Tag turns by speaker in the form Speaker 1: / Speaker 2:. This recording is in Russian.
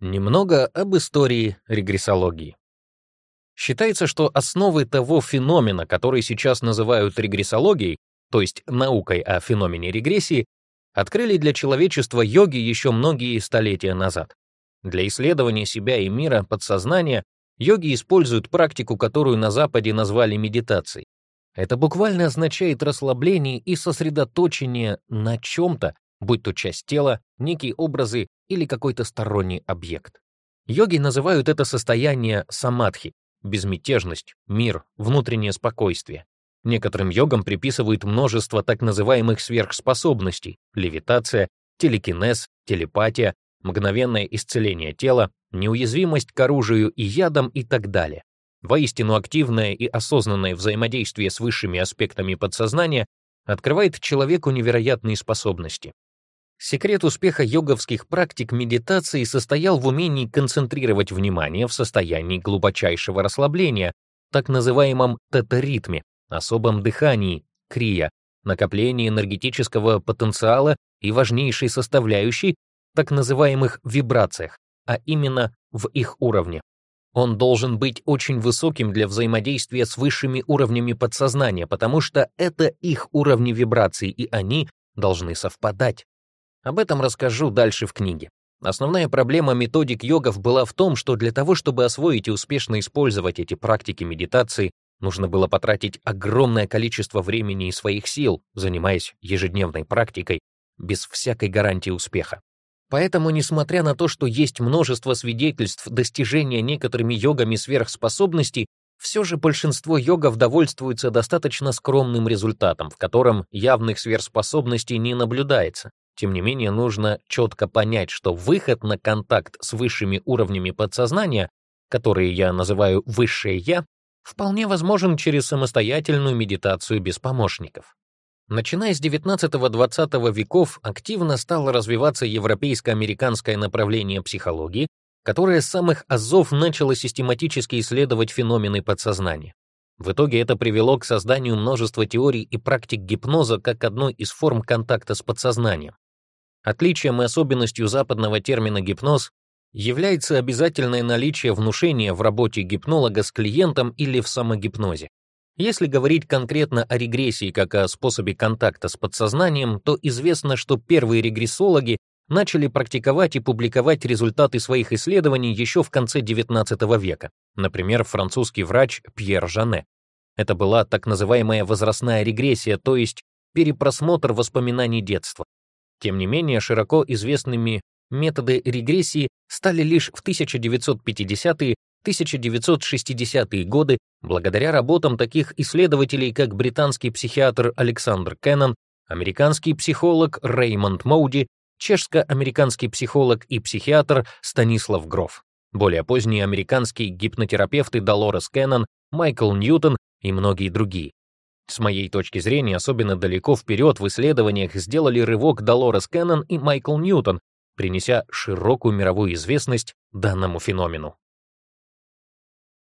Speaker 1: Немного об истории регрессологии. Считается, что основы того феномена, который сейчас называют регрессологией, то есть наукой о феномене регрессии, открыли для человечества йоги еще многие столетия назад. Для исследования себя и мира подсознания йоги используют практику, которую на Западе назвали медитацией. Это буквально означает расслабление и сосредоточение на чем-то, будь то часть тела, некие образы или какой-то сторонний объект. Йоги называют это состояние самадхи, безмятежность, мир, внутреннее спокойствие. Некоторым йогам приписывают множество так называемых сверхспособностей – левитация, телекинез, телепатия, мгновенное исцеление тела, неуязвимость к оружию и ядам и так далее. Воистину активное и осознанное взаимодействие с высшими аспектами подсознания открывает человеку невероятные способности, Секрет успеха йоговских практик медитации состоял в умении концентрировать внимание в состоянии глубочайшего расслабления, так называемом тетаритме, особом дыхании, крия, накоплении энергетического потенциала и важнейшей составляющей, так называемых вибрациях, а именно в их уровне. Он должен быть очень высоким для взаимодействия с высшими уровнями подсознания, потому что это их уровни вибраций, и они должны совпадать. Об этом расскажу дальше в книге. Основная проблема методик йогов была в том, что для того, чтобы освоить и успешно использовать эти практики медитации, нужно было потратить огромное количество времени и своих сил, занимаясь ежедневной практикой, без всякой гарантии успеха. Поэтому, несмотря на то, что есть множество свидетельств достижения некоторыми йогами сверхспособностей, все же большинство йогов довольствуется достаточно скромным результатом, в котором явных сверхспособностей не наблюдается. Тем не менее, нужно четко понять, что выход на контакт с высшими уровнями подсознания, которые я называю «высшее я», вполне возможен через самостоятельную медитацию без помощников. Начиная с XIX-XX веков активно стало развиваться европейско-американское направление психологии, которое с самых азов начало систематически исследовать феномены подсознания. В итоге это привело к созданию множества теорий и практик гипноза как одной из форм контакта с подсознанием. Отличием и особенностью западного термина «гипноз» является обязательное наличие внушения в работе гипнолога с клиентом или в самогипнозе. Если говорить конкретно о регрессии как о способе контакта с подсознанием, то известно, что первые регрессологи начали практиковать и публиковать результаты своих исследований еще в конце XIX века, например, французский врач Пьер Жане. Это была так называемая возрастная регрессия, то есть перепросмотр воспоминаний детства. Тем не менее, широко известными методы регрессии стали лишь в 1950-е 1960-е годы благодаря работам таких исследователей, как британский психиатр Александр Кеннон, американский психолог Реймонд Моуди, чешско-американский психолог и психиатр Станислав Гров. Более поздние американские гипнотерапевты Долорес Кеннон, Майкл Ньютон и многие другие. С моей точки зрения, особенно далеко вперед в исследованиях сделали рывок Долорес Кеннон и Майкл Ньютон, принеся широкую мировую известность данному феномену.